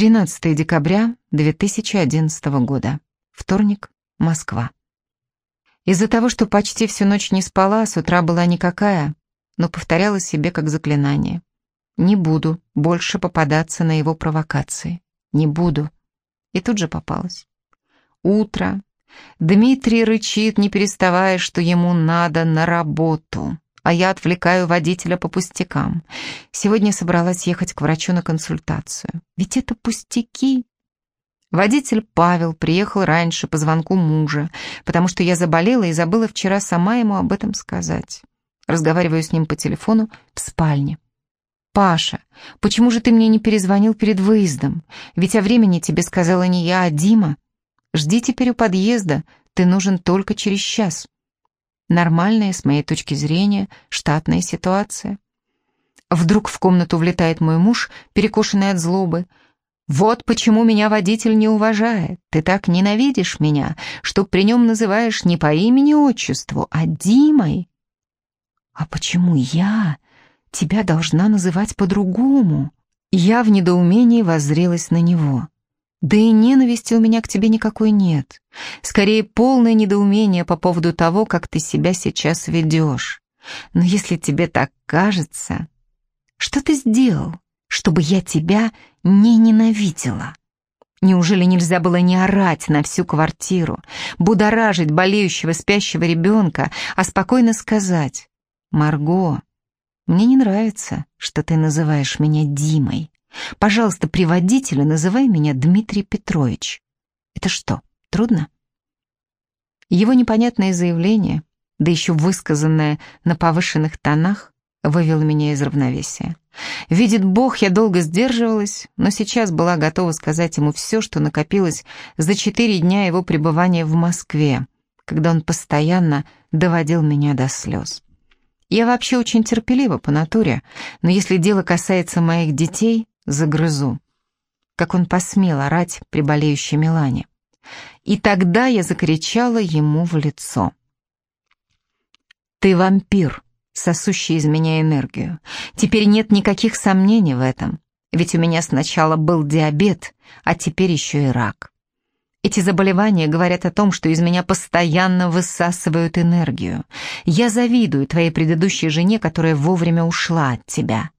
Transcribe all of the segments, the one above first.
13 декабря 2011 года. Вторник, Москва. Из-за того, что почти всю ночь не спала, с утра была никакая, но повторяла себе как заклинание. Не буду больше попадаться на его провокации. Не буду. И тут же попалась. Утро. Дмитрий рычит, не переставая, что ему надо на работу а я отвлекаю водителя по пустякам. Сегодня собралась ехать к врачу на консультацию. Ведь это пустяки. Водитель Павел приехал раньше по звонку мужа, потому что я заболела и забыла вчера сама ему об этом сказать. Разговариваю с ним по телефону в спальне. «Паша, почему же ты мне не перезвонил перед выездом? Ведь о времени тебе сказала не я, а Дима. Жди теперь у подъезда, ты нужен только через час». Нормальная, с моей точки зрения, штатная ситуация. Вдруг в комнату влетает мой муж, перекошенный от злобы. «Вот почему меня водитель не уважает. Ты так ненавидишь меня, что при нем называешь не по имени-отчеству, а Димой». «А почему я тебя должна называть по-другому?» Я в недоумении воззрелась на него. Да и ненависти у меня к тебе никакой нет. Скорее, полное недоумение по поводу того, как ты себя сейчас ведешь. Но если тебе так кажется, что ты сделал, чтобы я тебя не ненавидела? Неужели нельзя было не орать на всю квартиру, будоражить болеющего спящего ребенка, а спокойно сказать, «Марго, мне не нравится, что ты называешь меня Димой. Пожалуйста, при водителе называй меня Дмитрий Петрович. Это что, трудно? Его непонятное заявление, да еще высказанное на повышенных тонах, вывело меня из равновесия. Видит Бог, я долго сдерживалась, но сейчас была готова сказать ему все, что накопилось за четыре дня его пребывания в Москве, когда он постоянно доводил меня до слез. Я вообще очень терпелива по натуре, но если дело касается моих детей, загрызу. Как он посмел орать при болеющей Милане. И тогда я закричала ему в лицо. «Ты вампир, сосущий из меня энергию. Теперь нет никаких сомнений в этом. Ведь у меня сначала был диабет, а теперь еще и рак. Эти заболевания говорят о том, что из меня постоянно высасывают энергию. Я завидую твоей предыдущей жене, которая вовремя ушла от тебя.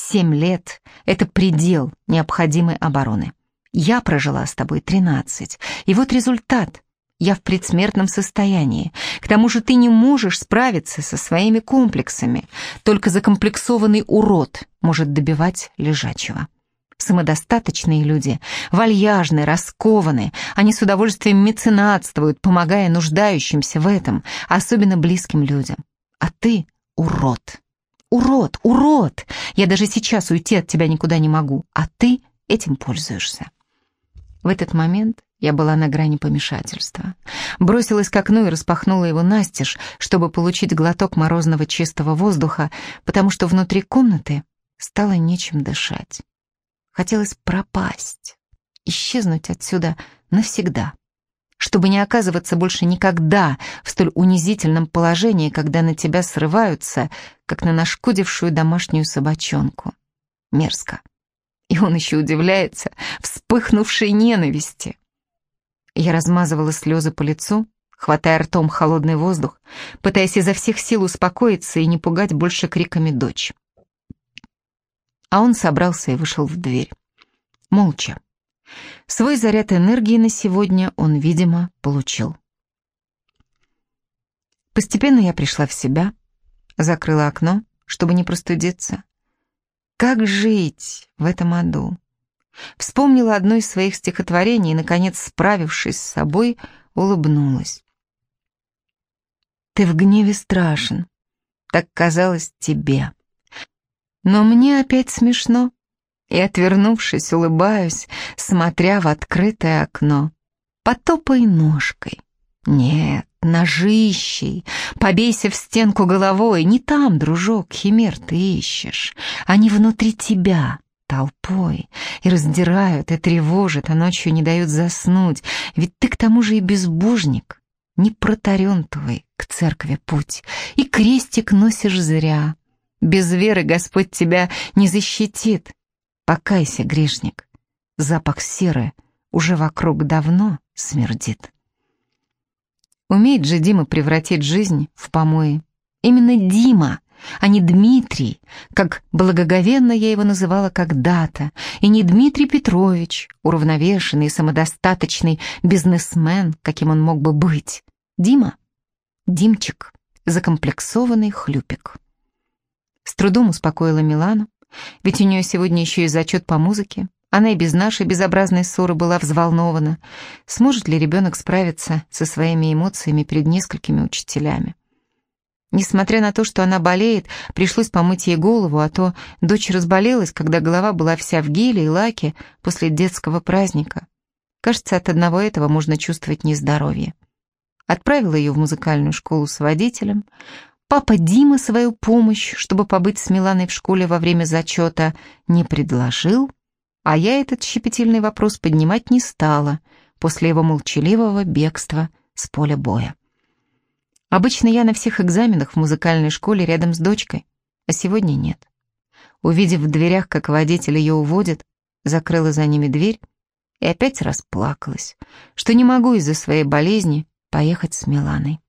Семь лет — это предел необходимой обороны. Я прожила с тобой тринадцать, и вот результат. Я в предсмертном состоянии. К тому же ты не можешь справиться со своими комплексами. Только закомплексованный урод может добивать лежачего. Самодостаточные люди, вальяжные, раскованные, они с удовольствием меценатствуют, помогая нуждающимся в этом, особенно близким людям. А ты — урод. Урод, урод! Я даже сейчас уйти от тебя никуда не могу, а ты этим пользуешься. В этот момент я была на грани помешательства. Бросилась к окну и распахнула его настежь, чтобы получить глоток морозного чистого воздуха, потому что внутри комнаты стало нечем дышать. Хотелось пропасть, исчезнуть отсюда навсегда чтобы не оказываться больше никогда в столь унизительном положении, когда на тебя срываются, как на нашкодившую домашнюю собачонку. Мерзко. И он еще удивляется вспыхнувшей ненависти. Я размазывала слезы по лицу, хватая ртом холодный воздух, пытаясь изо всех сил успокоиться и не пугать больше криками дочь. А он собрался и вышел в дверь. Молча. Свой заряд энергии на сегодня он, видимо, получил. Постепенно я пришла в себя, закрыла окно, чтобы не простудиться. Как жить в этом аду? Вспомнила одно из своих стихотворений и, наконец, справившись с собой, улыбнулась. «Ты в гневе страшен», так казалось тебе. Но мне опять смешно и, отвернувшись, улыбаюсь, смотря в открытое окно. Потопай ножкой. Нет, ножищей, побейся в стенку головой. Не там, дружок, химер ты ищешь. Они внутри тебя, толпой, и раздирают, и тревожат, а ночью не дают заснуть. Ведь ты к тому же и безбожник. Не протарен твой к церкви путь, и крестик носишь зря. Без веры Господь тебя не защитит, Покайся, грешник. запах серы уже вокруг давно смердит. Умеет же Дима превратить жизнь в помои. Именно Дима, а не Дмитрий, как благоговенно я его называла когда-то, и не Дмитрий Петрович, уравновешенный самодостаточный бизнесмен, каким он мог бы быть. Дима, Димчик, закомплексованный хлюпик. С трудом успокоила Милану, ведь у нее сегодня еще и зачет по музыке. Она и без нашей безобразной ссоры была взволнована. Сможет ли ребенок справиться со своими эмоциями перед несколькими учителями? Несмотря на то, что она болеет, пришлось помыть ей голову, а то дочь разболелась, когда голова была вся в геле и лаке после детского праздника. Кажется, от одного этого можно чувствовать нездоровье. Отправила ее в музыкальную школу с водителем. Папа Дима свою помощь, чтобы побыть с Миланой в школе во время зачета, не предложил, а я этот щепетильный вопрос поднимать не стала после его молчаливого бегства с поля боя. Обычно я на всех экзаменах в музыкальной школе рядом с дочкой, а сегодня нет. Увидев в дверях, как водитель ее уводит, закрыла за ними дверь и опять расплакалась, что не могу из-за своей болезни поехать с Миланой.